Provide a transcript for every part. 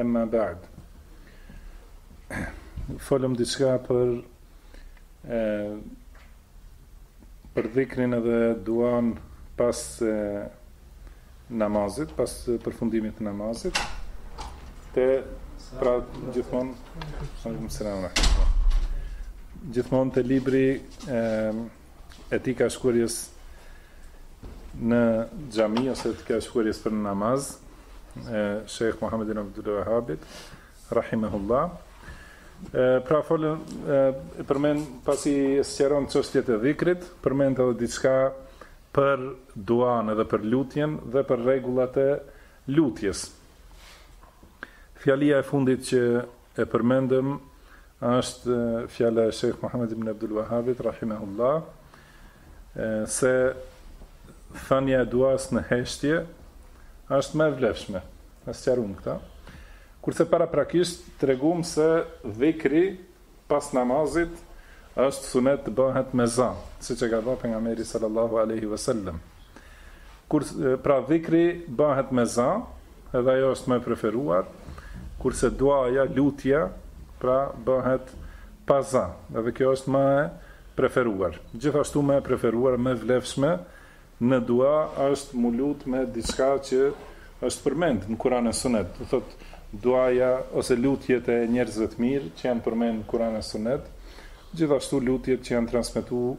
Emma bad. Folëm diçka për e, për dhikrin edhe duan pas e, namazit, pas përfundimit të namazit, te pra gjithmonë, alëmë sëramë, gjithmonë të libri e, etika shkuarjes në xhami ose etika shkuarjes për namaz e Sheikh Muhammed ibn Abdul Wahhabit rahimahullah pra folëm e përmend pasi sqaron çështjet e dhikrit, përmend edhe diçka për duan edhe për lutjen dhe për rregullat e lutjes. Fjalia e fundit që e përmendëm është fjala e Sheikh Muhammed ibn Abdul Wahhabit rahimahullah se thania e duas në heshtje është më e vlefshme. E sqaruam këtë. Kurse paraprakisht treguam se dhikri pas namazit është sunet të bëhet me za, siç e ka ba pejgamberi sallallahu alaihi wasallam. Pra dhikri bëhet me za, Edhe ajo është më e preferuar, kurse duaja, lutja, pra bëhet pa za, edhe kjo është më e preferuar. Gjithashtu më e preferuar, më e vlefshme në dua është m'u lut me diçka që është përmend në Kur'an e Sunet, domethënë duaja ose lutjet e njerëzve të mirë që janë përmend në Kur'an e Sunet, gjithashtu lutjet që janë transmetuar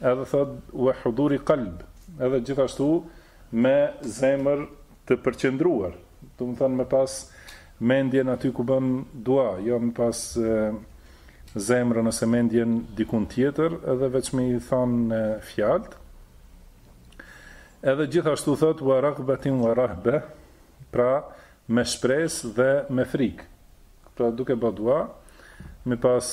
Edhe thot wa huduri qalb, edhe gjithashtu me zemër të përqendruar, domethënë me pas mendjen aty ku bën dua, jo me pas zemrën ose mendjen dikun tjetër, edhe veç me i thon fjalët. Edhe gjithashtu thot wa raghbatin wa rahba, pra me shpresë dhe me frikë. Pra duke bë dua, me pas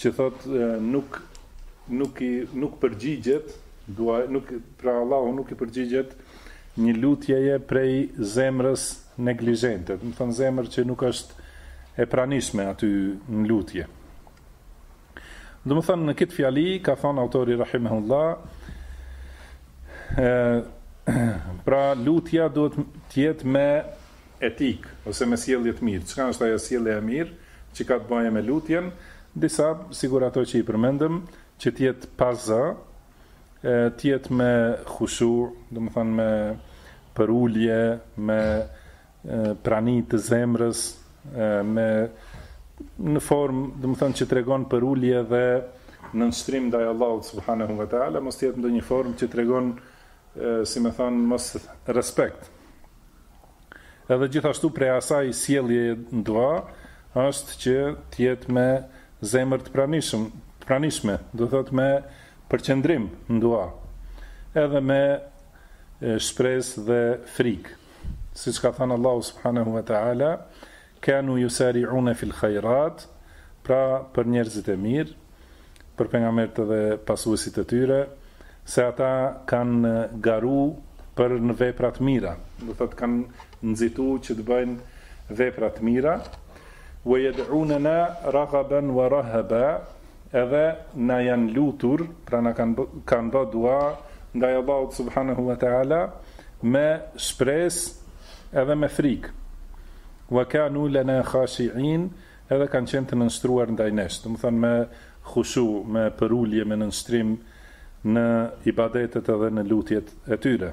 që thotë nuk nuk i nuk përgjigjet dua nuk pra Allahu nuk i përgjigjet një lutjeje prej zemrës neglizhente, domethënë zemër që nuk është e pranishme aty në lutje. Domethënë në këtë fjali ka thënë autori rahimahullah ë pra lutja duhet të jetë me etikë ose me sjellje të mirë, çka është ajo sjellje e mirë që ka të bëjë me lutjen, disa sikur ato që i përmendëm, që të jetë pa zë, të jetë me khushu, domethënë me përulje, me prani të zemrës, me në formë, domethënë që tregon përulje dhe nënshtrim ndaj Allahut subhanehu ve teala, mos të jetë ndonjë formë që tregon, si më thënë, mos respekt. Edhe gjithashtu prej asaj sjellje në dua është që të jetë me zemër të pranishëm, të pranishme, do të thotë me përqendrim në dua, edhe me shpresë dhe frikë. Siç ka thënë Allahu subhanehu ve teala, Kanu yusari'une fil khairat, pra për njerëzit e mirë, për pejgamberët dhe pasuesit e tyre, se ata kanë garu për në vepra të mira, do thotë kanë nxitu që të bëjnë vepra të mira, wa yad'unana raghaban wa rahaba, Edhe na janë lutur, pra na kanë kanë bo dua ndaj Allahut subhanehu wa ta'ala me shpresë edhe me frikë. Wa kanu lana khashi'in, edhe kanë qenë të nënshtruar ndaj nesh, domethanë me khushu, me përulje, me nënshtrim në ibadetet edhe në lutjet e tyre.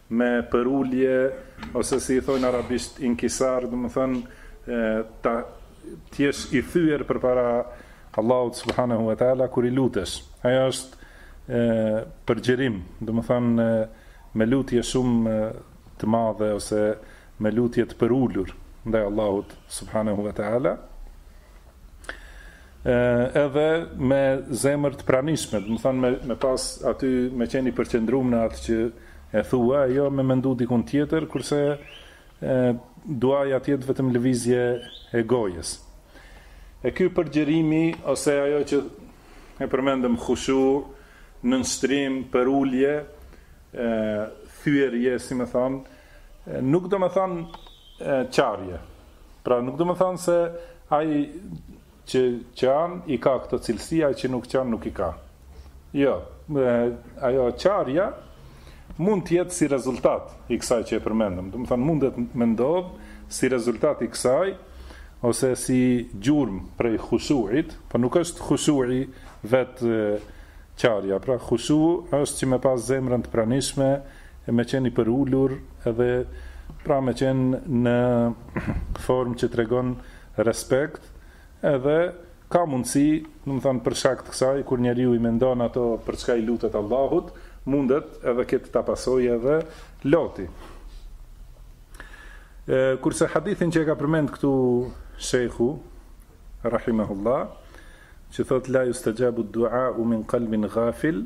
me përulje ose si i thojnë arabisht inkisar domethënë të jesh i thyer përpara Allahut subhanahu wa taala kur i lutesh ajo është e, përgjërim domethënë me lutje shumë të madhe ose me lutje të përulur ndaj Allahut subhanahu wa taala edhe me zemër të pranishme, domethanë me me pas aty me qenë i përqendruar në atë që e thua, jo me mendu dikun tjetër, kurse e duaja të jetë vetëm lëvizje e gojës. E ky përgjërimi ose ajo që e përmendëm khushu, nënshtrim, përulje, e thyerje, domethanë, Nuk do me thanë qarje. Pra nuk do me thanë se ai që qanë i ka këto cilësi, ai që nuk qanë nuk i ka. Jo, ajo qarja mund të jetë si rezultat i kësaj që e përmendëm. Domethanë mundet me ndodh si rezultat i kësaj ose si gjurmë prej khushuit, po nuk është khushui vetë qarja, pra khushu është që me pas zemrën të pranishme, e me qenë i përulur edhe pra me qenë në formë që tregon respekt edhe ka mundësi, domethanë për shkak të kësaj kur njeriu i mendon ato për çka i lutet Allahut, mundet edhe këtë ta pasojë edhe loti. E, kurse hadithin që e ka përmend këtu shejhu rahimahullah, që thot la yustajabu du'a min qalbin ghafil,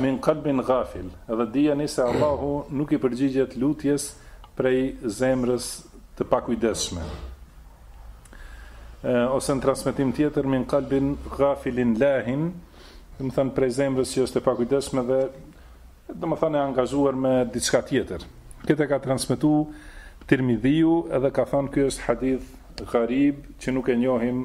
Min qalbin ghafil, dhe dijeni se Allahu nuk i përgjigjet lutjes prej zemrës të pakujdesshme. Ë ose në transmetim tjetër min qalbin ghafilin lahin, do të thonë prej zemrës që është e pakujdesshme dhe domethënë e angazhuar me diçka tjetër. Këtë ka transmetuar Tirmidhiu edhe ka thënë ky është hadith gharib që nuk e njohim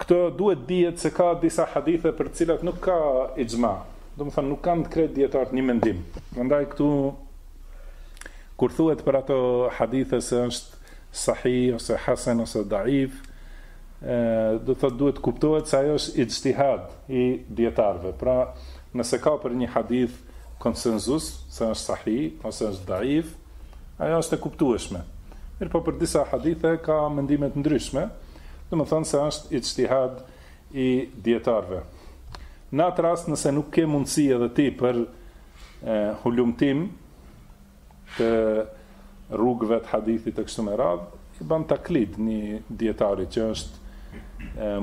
Këtu duhet dihet se ka disa hadithe për të cilat nuk ka ixhma, domethënë nuk kanë krejt dijetarët një mendim. Prandaj këtu kur thuhet për ato hadithe se është sahih ose hasan ose daif, do të thotë duhet kuptohet se ajo është ixhtihad i dijetarëve. Pra, nëse ka për një hadith konsenzus se është sahih ose është daif, ajo është e kuptueshme. Mirëpo për disa hadithe ka mendime të ndryshme, Domethënë se është ixhtihad i dijetarëve. Në atë rast nëse nuk ke mundësi edhe ti për e, hulumtim të rrugëve të hadithit e kështu me radhë, i bën taklid një dijetari që është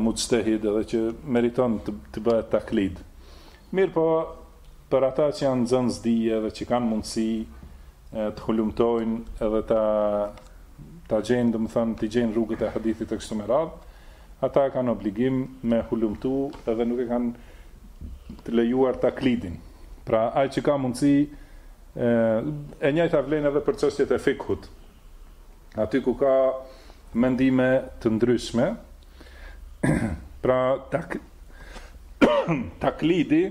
muxhtehid edhe që meriton të, të bëhet taklid. Mirëpo, Për ata që janë nxënës dije dhe që kanë mundësi të hulumtojnë edhe ta ta gjejnë, domethënë, të gjejnë rrugët e hadithit e kështu me radhë, ata e kanë obligim me hulumtu edhe nuk e kanë të lejuar taklidin. Pra ai që ka mundësi e njëjta vlen edhe për çështjet e fikhut. aty ku ka mendime të ndryshme, pra tak, taklidi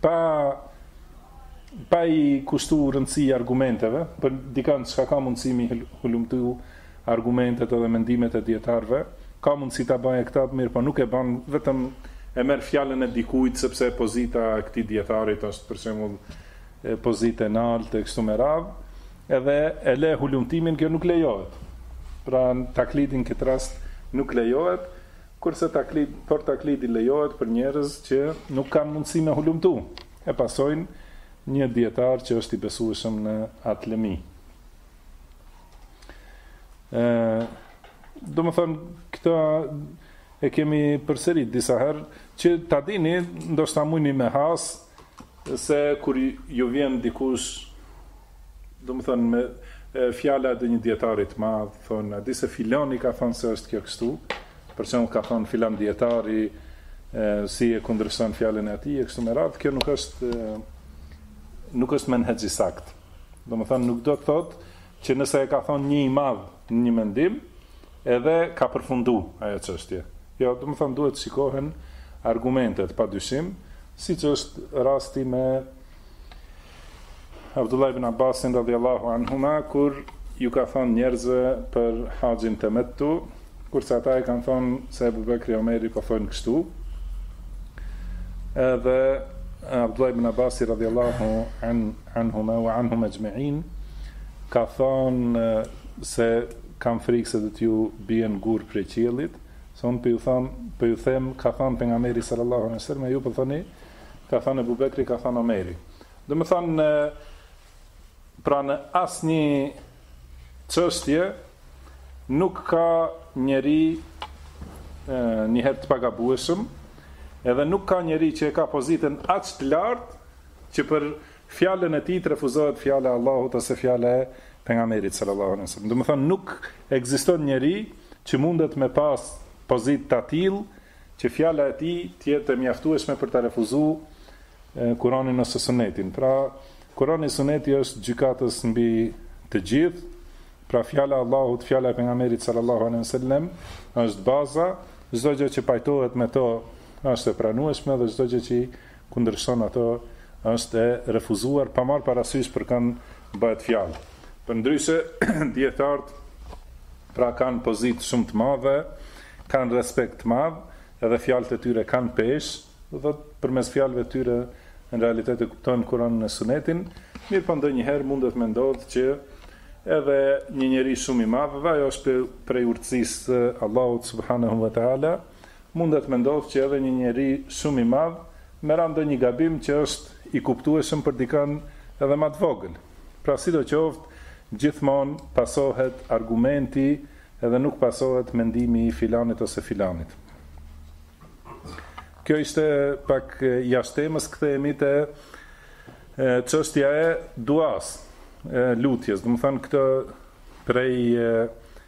pa pa i kushtu rëndësi argumenteve, për dikën që ka mundësi me i hulumtu argumentet edhe mendimet e dijetarëve, ka mundësi ta bëjë këtë, mirëpo nuk e bën vetëm e merr fjalën e dikujt sepse pozita e këtij dijetarit është për shembull pozita e lartë e kështu me radhë. Edhe e le hulumtimin kjo nuk lejohet. Pra taklidi në këtë rast nuk lejohet, kurse taklid, por taklidi lejohet për njerëz që nuk kanë mundësi me hulumtu, e pasojnë një dijetar që është i besueshëm në atë lëmi. Ë, domethënë këta e kemi përsërit disa herë që ta dini, ndoshta mundni me has se kur ju vjen dikush domethënë me fjalë të një dijetarit të madh thotë, a di se filani ka thonë se është kjo kështu për shembull ka thonë filan dijetari si e kundërshton fjalën e atij e kështu me radhë, kjo nuk është nuk është menhexh i saktë domethënë nuk do të thotë Që nëse e ka thonë një i madh një mendim, edhe ka përfundu ajo çështje. Jo, domethënë duhet të shikohen argumentet pa dyshim, siç është rasti me Abdullah ibn Abbasin radhiyallahu anhuma kur ju ka thonë njerëzve për haxhin temettu, kurse ata i kanë thonë se Abu Bekri Omeri po thonë kështu. Edhe Abdullah ibn Abbasi radhiyallahu anhu anhuma wa anhum ajma'in ka thënë se kam frikë se do t'ju bien gurë prej qiellit, se unë po ju them, po ju them, ka thënë pejgamberi sallallahu alaihi wasallam, ju po thoni, ka thënë Abu Bekri, ka thënë Omeri. Domethënë pra në asnjë çështje nuk ka njeri një herë të pagabueshëm, edhe nuk ka njeri që e ka pozitën aq të lartë Që për fjalën e tij të refuzohet fjala e Allahut ose fjala e Pejgamberit sallallahu alaihi wasallam. Domethënë nuk ekziston njeri që mundet me pas pozitë të tillë që fjala e tij të jetë e mjaftueshme për ta refuzuar Kur'anin ose Sunetin. Pra, Kur'ani dhe Suneti është gjykatës mbi të gjithë. Pra fjala e Allahut, fjala e pejgamberit sallallahu alejhi ve sellem është baza, çdo gjë që pajtohet me to është e pranueshme dhe çdo gjë që kundërshton ato është e refuzuar pa marrë parasysh për kan bëhet fjalë. Përndryshe, dijetarët pra kanë pozitë shumë të madhe, kanë respekt të madh, edhe fjalët e tyre kanë peshë, do thotë përmes fjalëve të tyre në realitet e kuptojmë Kuranin e Sunetin, mirëpo ndonjëherë mundet me ndodhë që edhe një njeri shumë i madh, dhe ajo është prej urtësisë së Allahut subhanehu ve teala, Mundet me ndodhë që edhe një njeri shumë i madh me ra në ndonjë gabim që është i kuptueshëm për dikan edhe ma të vogël. Pra sidoqoftë gjithmonë pasohet argumenti edhe nuk pasohet mendimi i filanit ose filanit. Kjo ishte pak jashtë temës, kthehemi te çështja e duasë, lutjes, domethënë këto prej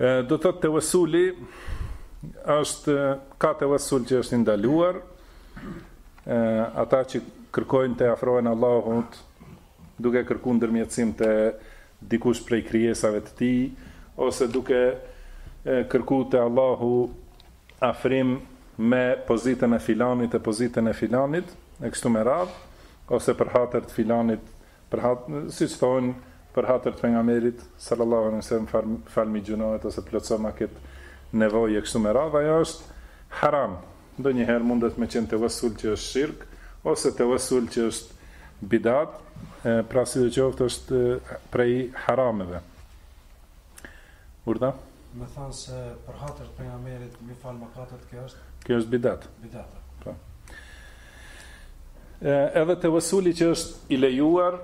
Do të thotë tevesuli është ka tevesul që është i ndaluar. Ë ata që kërkojnë t'i afrohen Allahut duke kërku ndërmjetësim te dikush prej krijesave të tij ose duke kërku te Allahu afrim me pozitën e filanit e pozitën e filanit e kështu me radhë ose për hatër të filanit Siç thonë, Për hatër të Pejgamberit, sallallahu alejhi ve sellem, falmi gjynahet ose plotësoma këtë nevojë e kështu me radhë, ajo është haram. Ndonjëherë mundet me qenë tevessul që është shirk, ose tevessul që është bidat, pra sidoqoftë është prej harameve. Urdhno? Me thanë se për hatër të Pejgamberit m'i fal mëkatet, kjo është? Kjo është bidat. Bidat, e. Po. Edhe tevessuli që është i lejuar,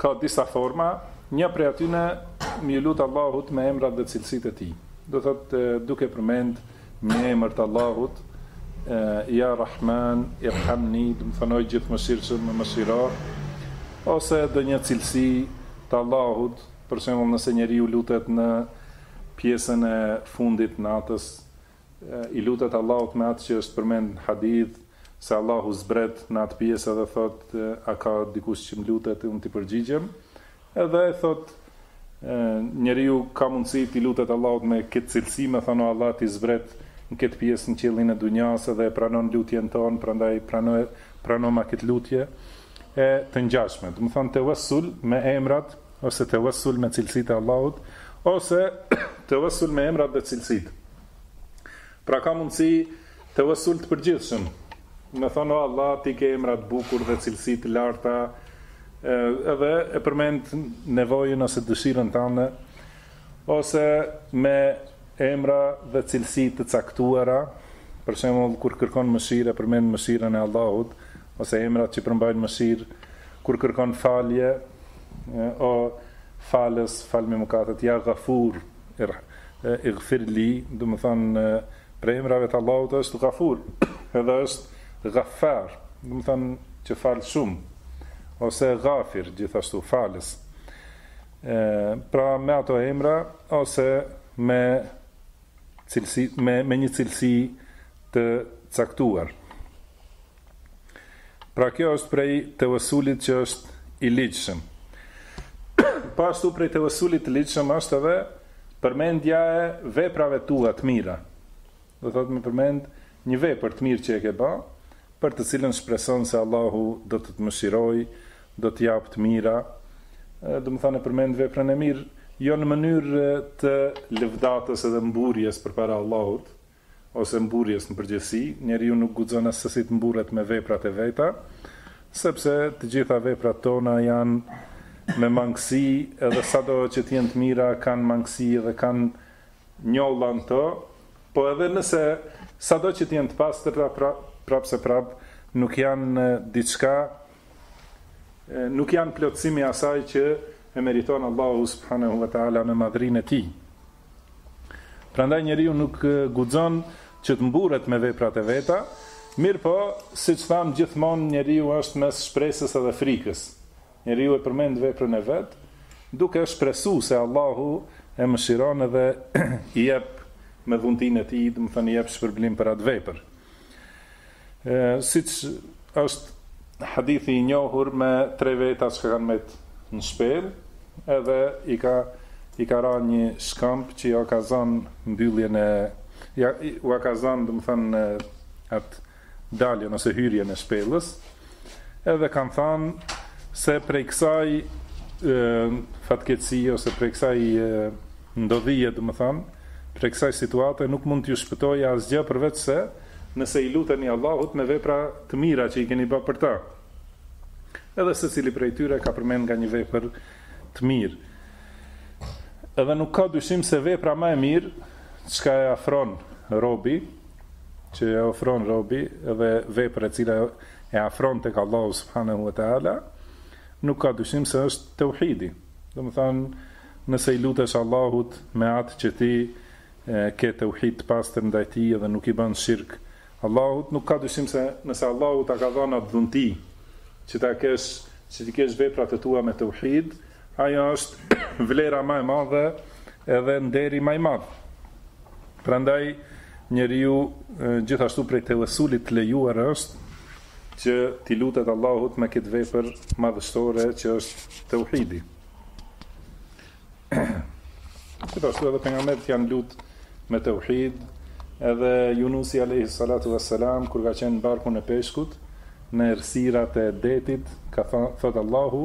ka disa forma, një prej atyne me iu lutë Allahut me emrat dhe cilësitë e tij. Do thotë duke përmend një emër të Allahut, ja Rahman, irhamni, domethënë o i Gjithëmëshirshëm, më mëshiro, ose ndonjë cilësi të Allahut, Për shembull, nëse njeriu lutet në pjesën e fundit t'natës, i lutet Allahut me atë që është përmend në hadith, se Allahu zbret në atë pjesë edhe thotë, A ka dikush që më lutet, unë t'i përgjigjem? Edhe ai thotë, Njeriu ka mundësi t'i lutet Allahut me këtë cilësi, me thënë, O Allah, ti zbret në këtë pjesë në qiellin e dunjasë dhe e pranon lutjen tonë, prandaj pranoma këtë lutje, e të ngjashme. Domethënë, tevessul me emrat, ose tevessul me cilësitë e Allahut, ose tevessul me emrat dhe cilësitë. Pra ka mundësi tevessul të përgjithshëm. Domethënë, o Allah, ti ke emra të bukur dhe cilësi të larta, edhe e përmend nevojën ose dëshirën tënde, ose me Emra dhe cilësi të caktuara, Për shembull, kur kërkon mëshirë e përmend mëshirën e Allahut, ose emrat që përmbajnë mëshirë, Kur kërkon falje, O Falës, falmi mëkatet, Ya Ghafur, irh, ighfir li, domethënë, prej emrave të Allahut është Ghafur, edhe është Ghaffar, domethënë, që fal shumë, ose Ghafir, gjithashtu, Falës. Pra me ato emra ose me cilësi me me një cilësi të caktuar. Pra kjo është prej tevessulit që është i ligjshëm. Po ashtu prej tevessulit të ligjshëm është edhe përmendja e veprave tua të mira. Do të thotë me përmend një vepër të mirë që e ke ba, për të cilën shpreson se Allahu do të të mëshirojë, do të të japë të mira, domethënë e përmend veprën e mirë jo në mënyrë të lëvdatës edhe mburrjes përpara Allahut, ose mburrjes në përgjithësi, njeriu nuk guxon assesi të mburret me veprat e veta, sepse të gjitha veprat tona janë me mangësi edhe sado që të jenë të mira kanë mangësi edhe kanë Njolla në to, po edhe nëse sado që të jenë të pastërta, pra, prapse prap nuk janë diçka nuk janë plotësim i asaj që e meriton Allahu subhanahu wa taala me madhrinë e tij. Prandaj njeriu nuk guxon që të mburret me veprat e veta, mirëpo, siç tham gjithmonë njeriu është mes shpresës edhe frikës. Njeriu e përmend veprën e vet, duke shpresu se Allahu e mëshiron edhe i jep me dhuntinë e tij, domethënë i jep shpërblim për atë vepër. Ë siç është hadithi i njohur me tre veta që kanë met në shpellë, edhe i ka i ka ra një shkamp që ia ka zanë mbylljen e, jau ka zanë domethënë atë daljen ose hyrjen e shpellës, edhe kanë thanë se prej kësaj fatkeqësie ose prej kësaj ndodhie, domethanë, prej kësaj situate nuk mund t'ju shpëtojë asgjë përveçse nëse i luteni Allahut me vepra të mira që i keni ba për ta. Edhe secili prej tyre ka përmend nga një vepër të mirë. Edhe nuk ka dyshim se vepra ma e mirë, çka e afron robi, që e ofron robi dhe vepër e cila e afron tek Allahu subhanehu ve teala, nuk ka dyshim se është teuhidi. Domethënë, nëse i lutesh Allahut me atë që ti ke teuhid të pastër ndaj tij dhe nuk i bën shirk Allahut, nuk ka dyshim se nëse Allahu ta ka dhënë atë dhunti që ta kesh, që t'i kesh veprat e tua me teuhid, Ajo është vlera ma e madhe edhe nderi ma i madh. Prandaj njeriu gjithashtu prej tevesulit të lejuar është që t'i lutet Allahut me këtë vepër madhështore që është teuhidi. Gjithashtu edhe pejgamberët janë lut me teuhid, edhe Yunusi alayhi salatu vesselam kur ka qenë në barkun e peshkut në errësirat e detit ka thënë thot Allahu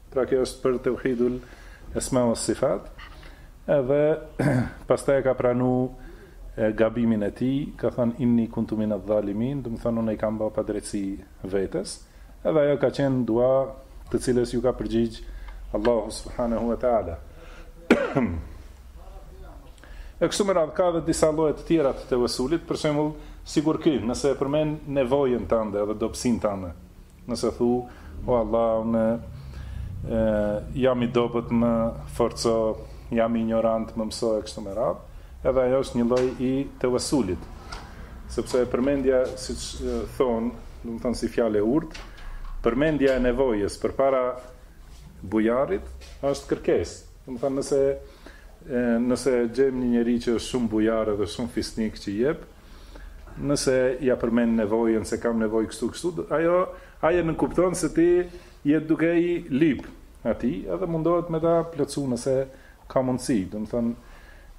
Pra kjo është për teuhidul esma wa sifat edhe pastaj e ka pranu gabimin e tij, ka thënë inni kuntu min adh dhalimin, domethënë unë i kam ba padrejtësi vetes, edhe ajo ka qenë dua të cilës ju ka përgjigj Allahu subhanahu wa taala. E kështu me radhë ka dhe disa lloje të tjera të tevesulit, për shembull, sikur ky, nëse e përmend nevojën tënde edhe dobësinë tënde, Nëse thu, O Allah, unë jam i dobët, më forco, jam injorant, më mëso e kështu me radhë, edhe ajo është një lloj i tevesulit. Sepse përmendja, siç thonë, domethënë si fjalë e urtë, përmendja e nevojës përpara bujarit është kërkesë. Domethënë nëse nëse gjejmë një njeri që është shumë bujar edhe shumë fisnik që jep, nëse ja përmend nevojën se kam nevojë kështu kështu, ajo ai e nënkupton se ti je duke i lyp atij edhe mundohet me ta plotësu nëse ka mundësi. Domethënë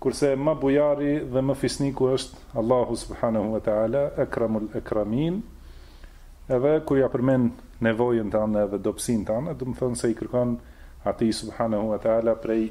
kurse më bujari dhe më fisniku është Allahu subhanahu wa taala akramul akramin. Edhe kur ja përmend nevojën tënde edhe dobësinë tënde, domethënë se i kërkon atij subhanahu wa taala prej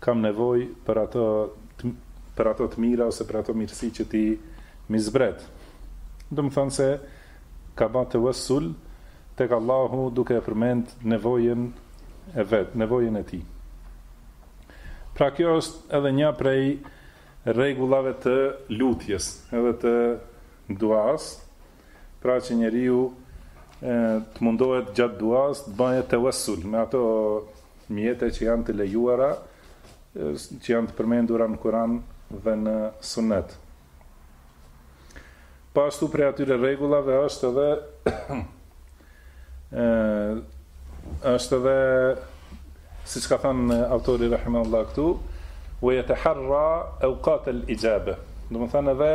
Kam nevojë për ato për ato të mira ose për ato mirësi që ti m'i zbret. Domethënë se ka ba tevesul tek Allahu duke e përmend nevojën e vet, nevojën e tij. Pra kjo është edhe një prej rregullave të lutjes, edhe të duas, pra që njeriu të mundohet gjatë duas të bëjë tevesul me ato Mjete që janë të lejuara, që janë të përmendura në Kur'an dhe në Sunet. Po ashtu prej atyre rregullave është edhe ë është edhe siç ka thënë autori rahimahullahu këtu, "Wa yataharra awqat al-ijaba." Domethënë edhe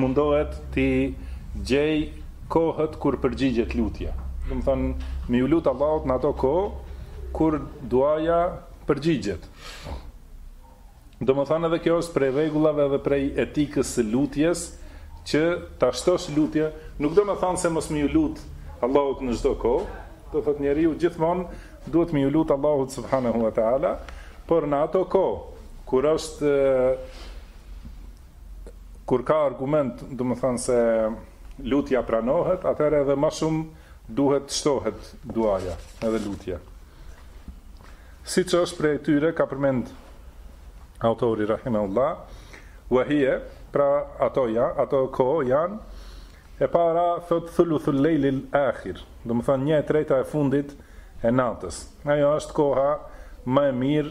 mundohet t'i gjejë kohët kur përgjigjet lutja. Domethënë, me ju lut Allahut në ato kohë kur duaja përgjigjet. Domethënë edhe kjo është prej rregullave dhe prej etikës së lutjes që ta shtosh lutjen, nuk domethënë se mos me ju lut Allahut në çdo kohë, domethënë njeriu gjithmonë duhet me ju lut Allahut subhanahu wa taala, por në ato kohë kur është Kur ka argument, domethënë se lutja pranohet, atëherë edhe më shumë duhet të shtohet duaja, edhe lutja. Siç është prej tyre ka përmend autori rahimahullah, wa hiya pra ato ja, ato kohë janë E para thotë thuluthul lejlil akhir, domethënë një e treta e fundit e natës. Ajo është koha më e mirë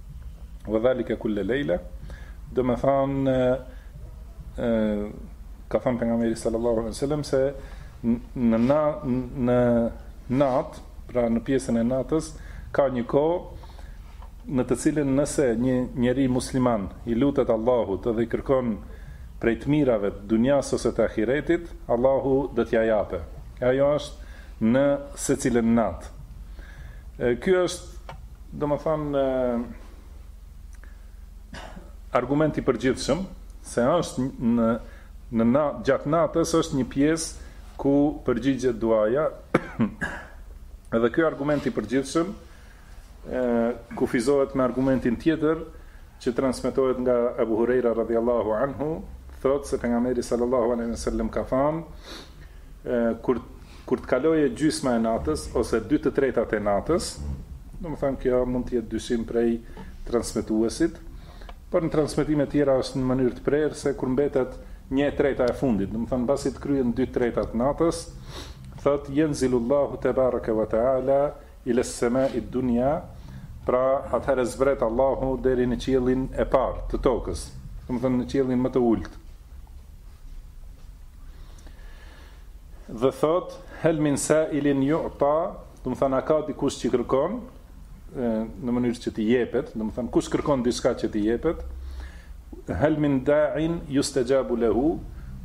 Wa dhalika kull layla, domethënë ka thënë pejgamberi sallallahu alaihi wasallam se në na, në nat, pra në pjesën e natës ka një kohë në të cilën nëse një njeri musliman i lutet Allahut dhe i kërkon prej të mirave të dunjas ose të ahiretit, Allahu do t'ja jape. Ajo është në secilën natë. Kjo është Domethënë argument i përgjithshëm se është në në na, gjatë natës është një pjesë ku përgjigjet duaja. Edhe kjo argument i përgjithshëm kufizohet me argumentin tjetër që transmetohet nga Abu Hurejra radhiyallahu anhu, thotë se pejgamberi sallallahu alaihi wasallam ka thënë kur Kur të kalojë gjysma e natës ose dy të tretat e natës, domethënë kjo mund të jetë dyshim prej transmetuesit, por në transmetime tjera është në mënyrë të prerë se kur mbetet një e treta e fundit, domethënë mbasi të kryen dy të treta të natës, thotë Jenzilu Llahu tebareke ve teala ila ssemai ed-dunya, pra atëherë zbret Allahu deri në qiellin e parë të tokës, domethënë në qiellin më të ultë. Dhe thotë, hel min sailin juta, domethënë, a ka dikush që kërkon, në mënyrë që t'i jepet, domethënë, kush kërkon diçka që t'i jepet, hel min da'in justexhabu lehu,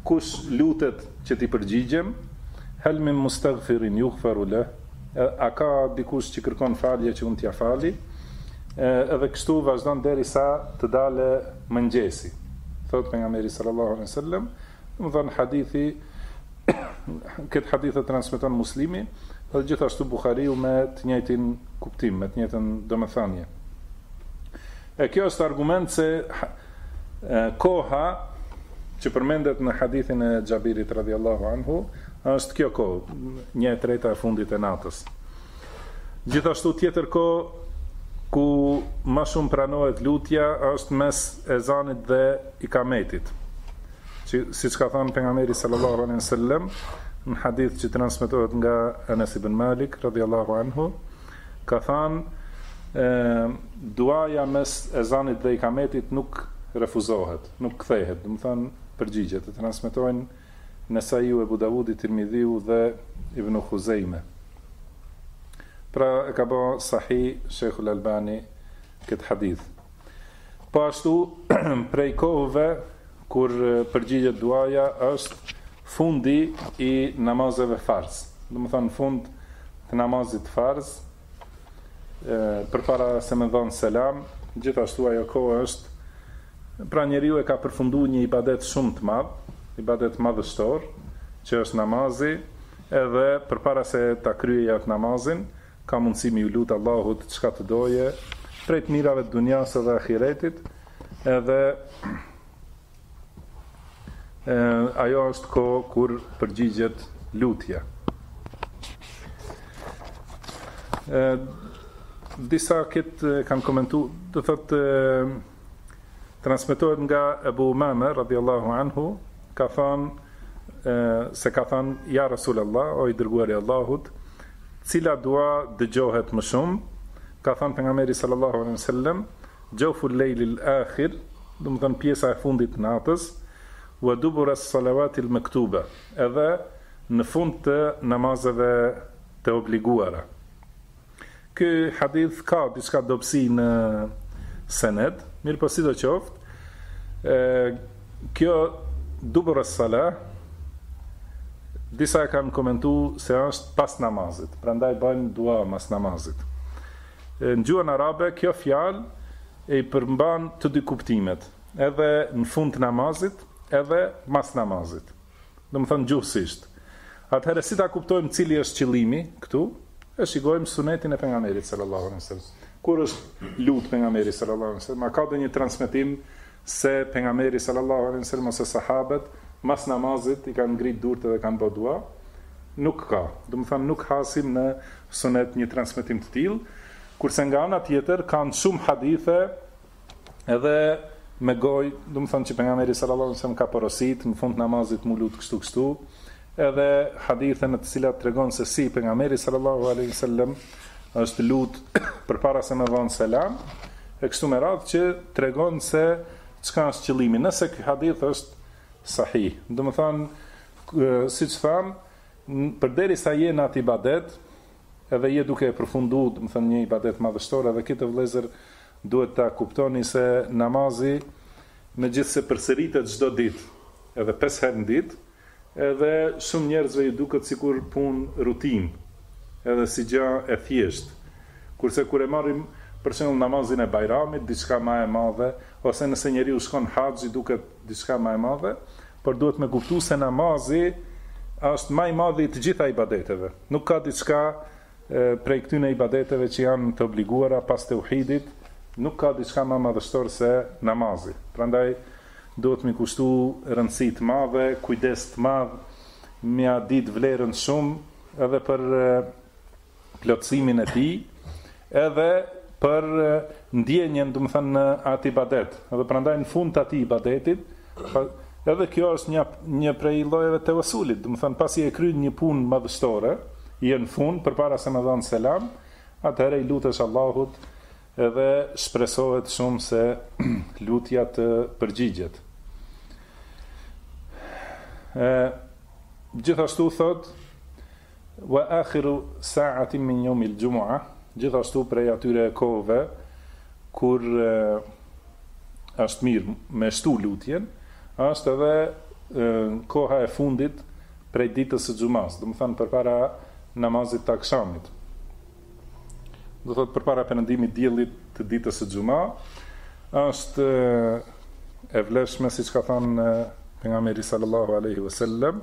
kush lutet që t'i përgjigjem, hel min mustagfirin jugferu leh, a ka dikush që kërkon falje që unë t'ja fali, edhe kështu vazhdon derisa të dale mëngjesi. Thotë pejgamberi sallallahu alaihi wasallam, Domethënë hadithi, këtë hadith e transmeton Muslimi, dhe gjithashtu Buhariu me të njëjtin kuptim, me të njëjtën domethënie. E kjo është argument se koha që përmendet në hadithin e Xhabirit radhiyallahu anhu është kjo kohë, një e treta e fundit e natës. Gjithashtu tjetër kohë ku më shumë pranohet lutja është mes ezanit dhe ikametit. Siç ka thënë pejgamberi sallallahu alejhi ve sellem në hadith që transmetohet nga Anas ibn Malik radhiyallahu anhu, ka thënë duaja mes ezanit dhe ikametit nuk refuzohet, nuk kthehet, domethënë përgjigjet, e transmetojnë Nesaiu, Ebu Daudi, Tirmidhiu dhe Ibnu Huzejme. Pra, e ka ba sahih Shejhul Albani këtë hadith. Po ashtu, prej kohëve, kur përgjigjet duaja, është fundi i namazeve farz. Domethënë, fund të namazit farz, përpara se me dhënë selam, gjithashtu ajo kohë është Pra njeriu e ka përfundu një ibadet shumë të madh, ibadet madhështor, që është namazi, edhe përpara se ta kryejë atë namazin, ka mundësi me iu lut Allahut çka të dojë, prej të mirave të dunjas edhe ahiretit, edhe ajo është kohë kur përgjigjet lutja. disa këtë kanë komentu, do thotë Transmetohet nga Ebu Umame, radiallahu anhu, ka thënë, se ka thënë, ja Rasul Allah, o i dërguar i Allahut, cila dua dëgjohet më shumë, ka thënë pejgamberi sallallahu alejhi wasallam, xheufu lejlil akhir, domethënë pjesa e fundit e natës, wa dubura as-salavatil mektube, edhe në fund të namazeve të obliguara. Ky hadith ka diçka dobësi në sened, mirëpo sidoqoftë, ë kjo dubur as-salah disa e kanë komentu se është pas namazit, prandaj bëjmë dua mas namazit. Në gjuhën arabe, kjo fjalë i përmban të dy kuptimet, edhe në fund të namazit, edhe mas namazit. domethënë gjuhësisht. Atëherë si ta kuptojmë cili është qëllimi këtu? E shikojmë sunetin e pejgamberit sallallahu alejhi wasallam. Kur është lut pejgamberi sallallahu alejhi wasallam, a ka ndonjë transmetim se pejgamberi sallallahu alejhi wasallam ose sahabët mas namazit i kanë ngrit durtë dhe kanë bë dua? Nuk ka. Domethënë nuk hasim në sunet një transmetim të tillë. Kurse nga ana tjetër ka shumë hadithe Edhe me gojë, domethënë që pejgamberi sallallahu alajhi wasallam ka porositë në fund namazit mu lut kështu kështu, edhe hadithe në të cilat tregon se si pejgamberi sallallahu alajhi wasallam është lut përpara se me dhon selam, e kështu me radhë që tregon se çka është qëllimi. Nëse ky hadith është sahih, domethënë siç tham, përderisa je në atë ibadet, Edhe je duke e përfundu, domethënë një ibadet madhështor edhe këtë vëllezër duhet ta kuptoni se namazi megjithëse përsëritet çdo ditë edhe pesë herë në ditë edhe shumë njerëzve ju duket sikur punë rutinë edhe si gjë e thjeshtë kurse kur e marrim për shembull namazin e Bajramit diçka ma e madhe ose nëse njeriu shkon haxh i duket diçka ma e madhe Por duhet me kuptu se namazi është ma i madhi i të gjitha ibadeteve. Nuk ka diçka prej këtyne ibadeteve që janë të obliguara pas teuhidit, nuk ka diçka ma madhështor se namazi. Prandaj duhet me i kushtu rëndësi të madhe, kujdes të madh, me ia dit vlerën shumë edhe për plotësimin e tij edhe për ndjenjën domethënë në atë ibadet edhe prandaj në fund të atij ibadetit edhe kjo është një një prej llojeve teuesulit domethënë pasi e kryen një punë madhështore je në fund përpara se me dhan selam atëherë i lutesh Allahut edhe shpresohet shumë se lutja të përgjigjet. E, gjithashtu thot Wa akhiru sa'atin min yawmil jumu'a, gjithashtu prej atyre kohëve kur është mirë me shtu lutjen, është edhe koha e fundit prej ditës së xhumasë, domethënë përpara namazit të akshamit, do të thotë përpara perëndimit diellit të ditës së xhuma, është e vlefshme siç ka thënë pejgamberi sallallahu alaihi wasallam,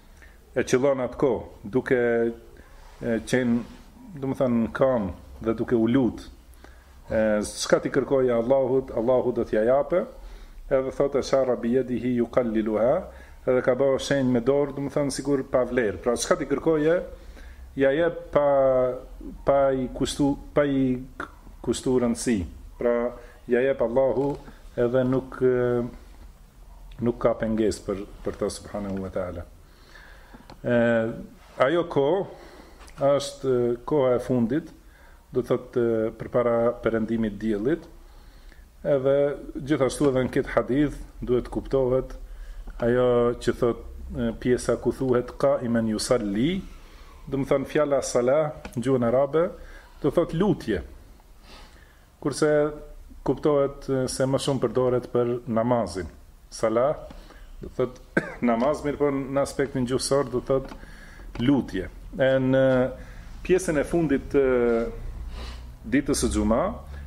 e qëllon atë kohë, duke qenë, domethënë, në kam dhe duke u lut. Çka t'i kërkojë Allahut, Allahu do t'ia japë. Edhe thotë eshara bi yadihi yuqalliluha,, edhe ka bo shenjë me dorë, domethënë sikur pa vlerë. Pra çka t'i kërkojë, ja jep pa pa i kushtu, pa i kushtu rëndësi. Pra ja jep Allahu edhe nuk nuk ka pengesë për për të subhanahu wa taala. Ë ajo kohë është koha e fundit, do të thotë përpara perëndimit të diellit. Edhe gjithashtu edhe në këtë hadith duhet të kuptohet ajo që thot pjesa ku thuhet kaimen jusalli, domethënë fjala salah në gjuhën arabe, do thot lutje. Kurse kuptohet se më shumë përdoret për namazin. Salah, do të thotë namaz, mirëpo në aspektin gjuhësor do të thotë lutje. E në pjesën e fundit të ditës së xuma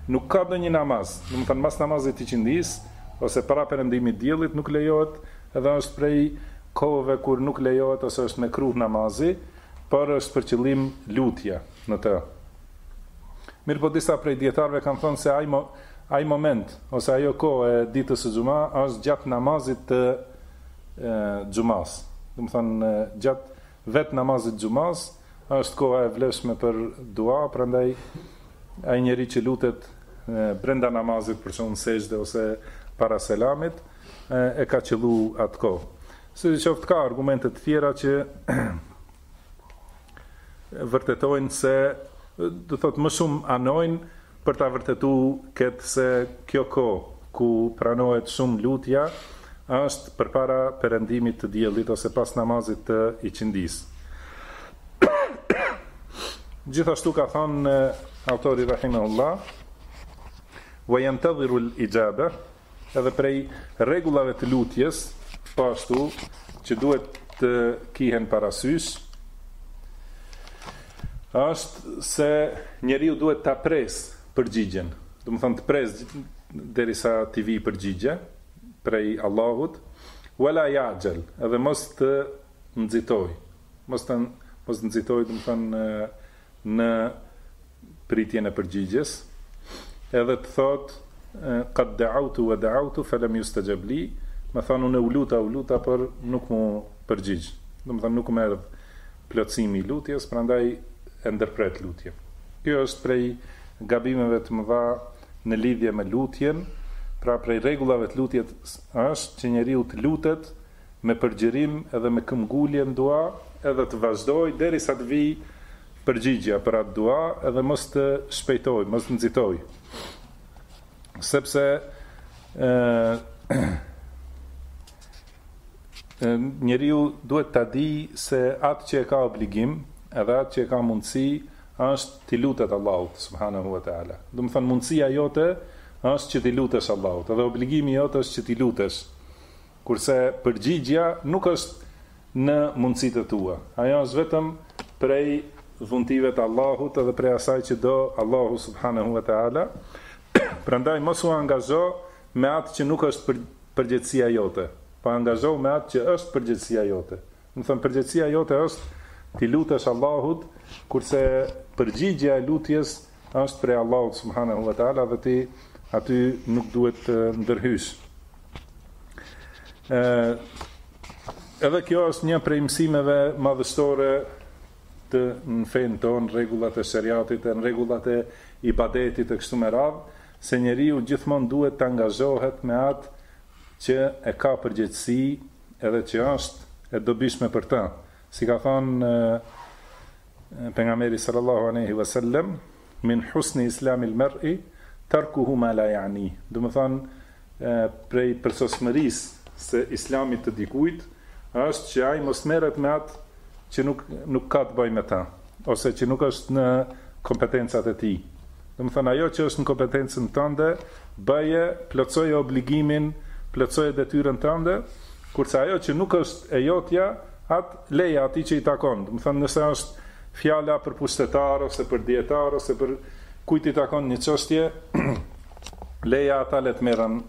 nuk ka ndonjë namaz, domethënë mas namazit të ikindisë ose para perëndimit diellit nuk lejohet edhe është prej kohëve kur nuk lejohet ose është mekruh namazi, por është për qëllim lutja në të. Mirëpo disa prej dijetarëve kanë thonë se ai ai moment ose ajo kohë e ditës së xhuma është gjatë namazit të xhumas. Domethonë gjatë vetë namazit të xhumas është koha e vlefshme për dua, prandaj ai njeri që lutet brenda namazit për shembull në sexhde ose para selamit e ka qëllu atë kohë. Sidoqoftë ka argumente të tjera që vërtetojnë se domethënë më shumë anojnë për ta vërtetuar këtë se kjo kohë ku pranohet shumë lutja është përpara perëndimit të diellit ose pas namazit të ikindisë. Gjithashtu ka thonë autori rahimahullah wa yantadhiru al-ijaba Edhe prej rregullave të lutjes, po ashtu, që duhet të kihen parasysh, është se njeriu duhet ta presë përgjigjen. Domethonë të presë derisa t'i vijë përgjigje prej Allahut, wala ya'jal, edhe mos të nxitojë. Mos të mos nxitojë, domethonë në pritjen e përgjigjes, edhe të thotë, Qad da'awtu wa da'awtu fa lam yustajab li, me thënë unë u luta, u luta, por nuk m'u përgjigj. Domethënë nuk më erdh plotësimi i lutjes, prandaj e ndërpret lutjen. Kjo është prej gabimeve të mëdha në lidhje me lutjen, pra prej rregullave të lutjes është që njeriu të lutet me përgjërim edhe me këmbëngulje në dua, edhe të vazhdojë derisa të vijë përgjigja për atë dua edhe mos të shpejtojë, mos të nxitojë. Sepse ë njeriu duhet ta dijë se atë që e ka obligim, edhe atë që e ka mundësi, është t'i lutet Allahut subhanahu wa taala. Domethonë mundësia jote është që t'i lutesh Allahut, edhe obligimi jot është që t'i lutesh. Kurse përgjigjja nuk është në mundësitë e tua. Ajo është vetëm prej dhuntive të Allahut edhe prej asaj që do Allahu subhanahu wa taala, prandaj mos u angazho me atë që nuk është përgjegjësia jote, po angazhohu me atë që është përgjegjësia jote. Domethënë përgjegjësia jote është t'i lutesh Allahut, kurse përgjigjja e lutjes është prej Allahut subhanahu wa taala dhe ti aty nuk duhet të ndërhysh. Ë Edhe kjo është një prej mësimeve madhështore të në fenë tonë, rregullat e sheriatit, në rregullat e ibadetit e kështu me radhë, se njeriu gjithmonë duhet të angazhohet me atë që e ka përgjegjësi edhe që është e dobishme për të, si ka thënë pejgamberi sallallahu alejhi ve sellem, min husni islamil mer'i tarkuhu ma la ya'ni. Domethënë prej përsosmërisë së islamit të dikujt është që ai mos merret me atë që nuk nuk ka të bëjë me të, ose që nuk është në kompetencat e tij. Domethënë ajo që është në kompetencën tënde, bëje, plotësoje obligimin, plotësoje detyrën tënde, kurse ajo që nuk është e jotja, atë leja atij që i takon. Domethënë nëse është fjala për pushtetar ose për dijetar ose për kujt i takon një çështje, leja, ata le të merren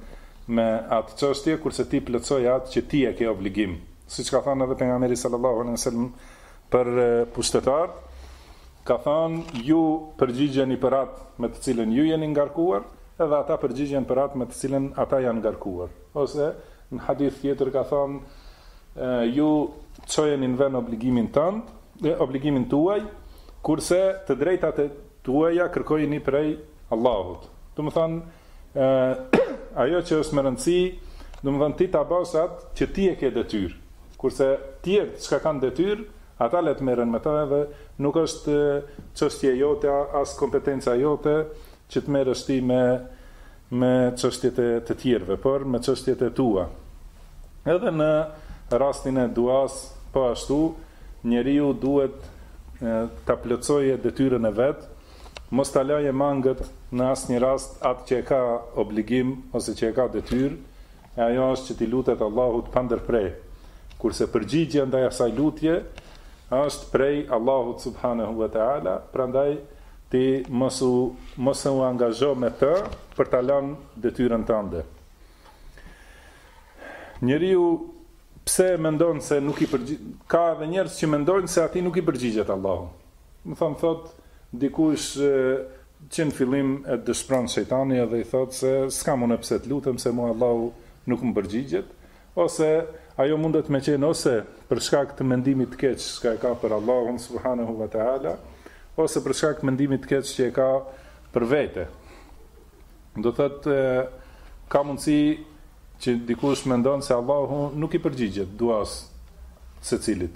me atë çështje, kurse ti plotësoje atë që ti e ke obligim. Siç ka thënë edhe pejgamberi sallallahu alejhi ve sellem, Për pushtetarët, ka thënë, ju përgjigjeni për atë me të cilën ju jeni ngarkuar, edhe ata përgjigjen për atë me të cilën ata janë ngarkuar. Ose në hadith tjetër ka thënë, ju çojeni në vend obligimin tënd, obligimin tuaj, kurse të drejtat e tuaja kërkojini prej Allahut domethënë ë ajo që është me rëndësi domethënë ti ta bësh atë që ti e ke detyrë kurse tjerët çka kanë detyrë ata le të merren me të edhe nuk është çështje jote as kompetenca jote që të merresh ti me me çështjet e të tjerëve, por me çështjet e tua. Edhe në rastin e duasë po ashtu, njeriu duhet ta plotësojë detyrën e vet, mos ta lajë mangët në asnjë rast atë që e ka obligim ose që e ka detyrë, E ajo është që t'i lutet Allahut pa ndërprerë, kurse përgjigjja ndaj asaj lutje është prej Allahut subhanehu ve teala, prandaj ti mos u mos u angazho me të për ta lënë detyrën tënde. Njeriu pse mendon se nuk i përgjigj ka edhe njerëz që mendojnë se atij nuk i përgjigjet Allahu. Domethënë thotë dikush që në fillim e dëshpëron shejtani edhe i thotë se s'kam unë pse të lutem se mua Allahu nuk më përgjigjet, ose ajo mundet me qenë ose për shkak të mendimit të keq që e ka për Allahun subhanehu ve teala, ose për shkak të mendimit të keq që e ka për vete. Do thotë ka mundësi që dikush mendon se Allahu nuk i përgjigjet duasë së secilit.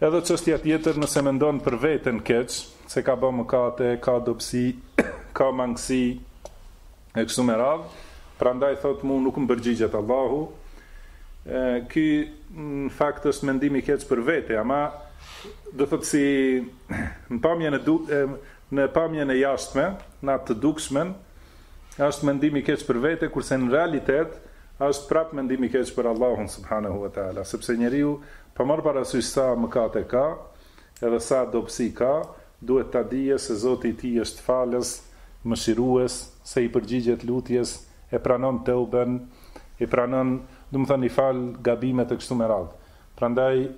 Edhe çështja tjetër nëse mendon për veten keq, se ka ba mëkate, ka dobësi, ka mangësi, e kështu me radhë, prandaj thotë mu nuk më përgjigjet Allahu, ky në fakt është mendim i keq për vete, ama do thotë si në pamjen, du, në pamjen e jashtme, në atë të dukshmen, është mendim i keq për vete, kurse në realitet Është prap mendim i keq për Allahun subhanehu ve teala, sepse njeriu pa marrë parasysh sa mëkate ka, edhe sa dobësi ka, duhet ta dijë se Zoti i tij është Falës, Mëshirues, se i përgjigjet lutjes, e pranon teuben, i pranon, domethënë i fal gabimet e kështu me radhë. Prandaj,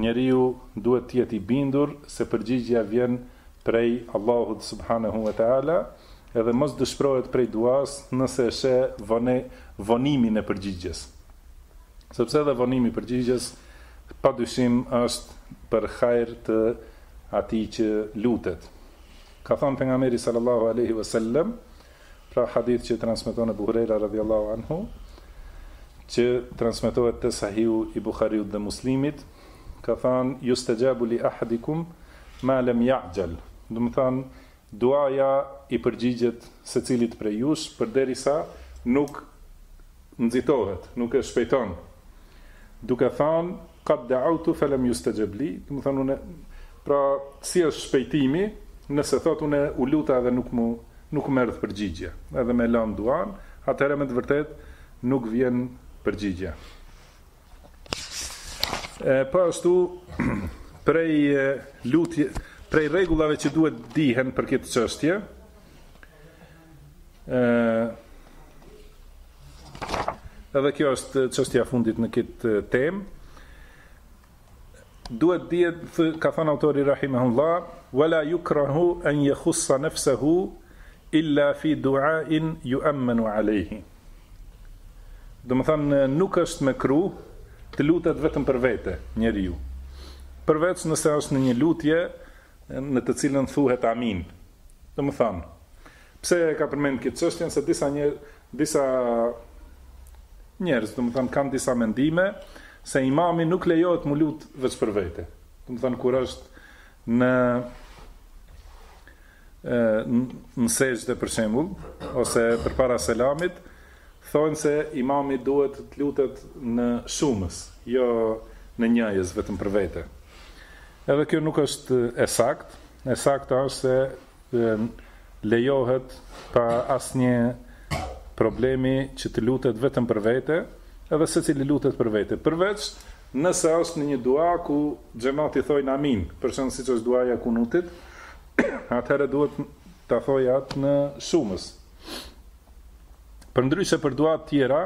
njeriu duhet të jetë i bindur se përgjigjja vjen prej Allahut subhanehu ve teala edhe mos dëshpërohet prej duasë nëse e sheh vone, vonimin e përgjigjes. Sepse edhe vonimi i përgjigjes pa dyshim është për hajër të atij që lutet. Ka thënë pejgamberi sallallahu alejhi ve sellem, Pra hadith që transmeton Ebu Hurejra radhijallâhu anhu, që transmetohet te Sahihu i Buhariut dhe Muslimit, ka thanë, Yustajâbu li ahadikum mâ lem ya'jal, domethanë, duaja i përgjigjet secilit prej jush përderisa nuk nxitohet, nuk e shpejton, duke thanë, Qad da'awtu fa lam yustajab li, domethonë unë, pra si është shpejtimi, nëse thotë unë u luta dhe nuk mu nuk më erdh përgjigje, edhe me lanë duan, atëherë me të vërtetë nuk vjen përgjigje. E po ashtu prej lutje, prej rregullave që duhet dihen për këtë çështje, Edhe kjo është çështja e fundit në këtë temë. Duhet dihet thë, ka thënë autori rahimahullah, wala yukrahu an yakhussa nafsuhu illa fi du'ain yu'ammanu alayhi. Domethënë nuk është mekruh të lutet vetëm për vete njeriu. Përveç nëse është në një lutje në të cilën thuhet amin, Domethënë, pse e ka përmend këtë çështje se disa një disa njerëz, domethënë kanë disa mendime se imami nuk lejohet mu lut veç për vete. Domethënë kur është në në sexhde për shembull ose përpara selamit thonë se imami duhet të lutet në shumës, jo në njëjës vetëm për vete. Edhe kjo nuk është e saktë. E saktë është se lejohet pa asnjë problemi që të lutet vetëm për vete, edhe secili lutet për vete, përveç nëse është në një dua ku xhemati thojnë Amin, për shembull siç është duaja e kunutit, atëherë duhet ta thojë atë në shumës. Përndryshe për duat tjera,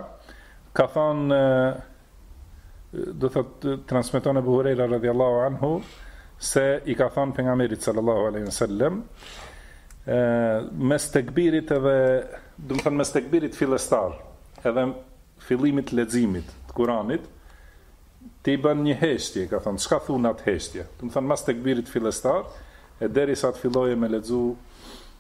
ka thënë transmeton Abu Huraira radhiyallahu anhu se i ka thonë pejgamberit sallallahu alaihi wasallam mes tekbirit edhe domethënë mes tekbirit fillestar edhe fillimit të leximit të Kuranit ti bën një heshtje ka thënë çka thon n'atë heshtje domethënë mes tekbirit fillestar e derisa të filloje me lexu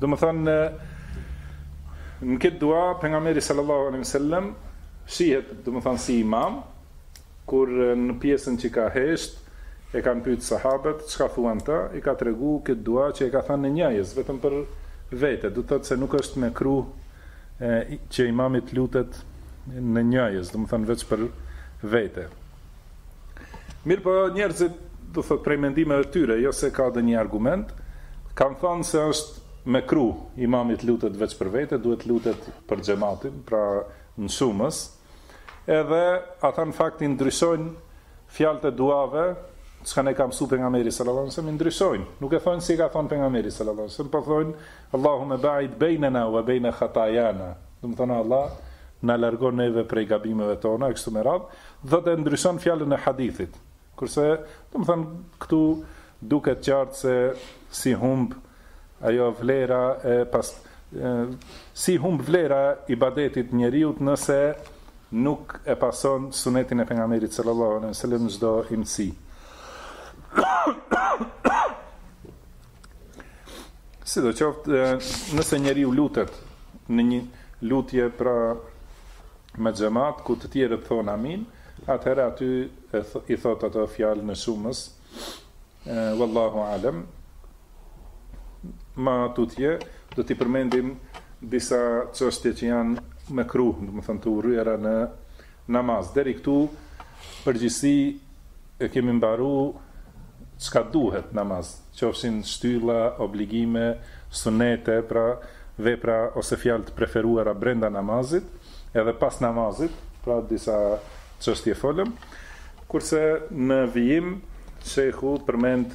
Domethënë në në këtë dua pejgamberi sallallahu alaihi wasallam shihet domethënë si imam kur në pjesën që ka hesht e kanë pyet sahabët çka thua n'ta i ka tregu këtë dua që e ka thënë në njëjës vetëm për vete do të thotë se nuk është mekruh e, që imami t'lutet në njëjës domethënë veç për vete Mirëpo njerëzit, do të thotë prej mendimeve të tyre, jo se ka ndonjë argument, kanë thënë se është mekruh, imami të lutet veç për vete, duhet të lutet për xhematin, pra në shumës, edhe ata në fakt i ndryshojnë fjalët e duave, çka na ka mësuar pejgamberi sallallahu alajhi wasallam, i ndryshojnë. Nuk e thonë si e ka thënë pejgamberi sallallahu alajhi wasallam, po thonë Allahumma ba'id bainana wa baina khatayana, domethënë Allah na largon neve prej gabimeve tona e kështu me radhë, domethënë ndryshon fjalën e hadithit. Kurse, domethënë këtu duket qartë se si humb ajo vlera e pas e, si humb vlera e ibadetit njeriut nëse nuk e pason sunetin e pejgamberit sallallahu alejhi we sellem n'çdo imtësi. Sidoqoftë, nëse njeriu lutet në një lutje pra me xhemat, ku të tjerët thonë amin, atëherë aty i thotë ato fjalë në shumës, Wallahu alem, ma tutje, do t'i përmendim disa çështje që janë mekruhe, domethënë të urryera në Namaz deri këtu n'përgjithësi e kemi mbaru çka duhet n'namaz qofshin shtylla obligime sunete pra vepra ose fjalë të preferuara brenda namazit edhe pas namazit pra disa çështje folëm kurse në vijim shejhu përmend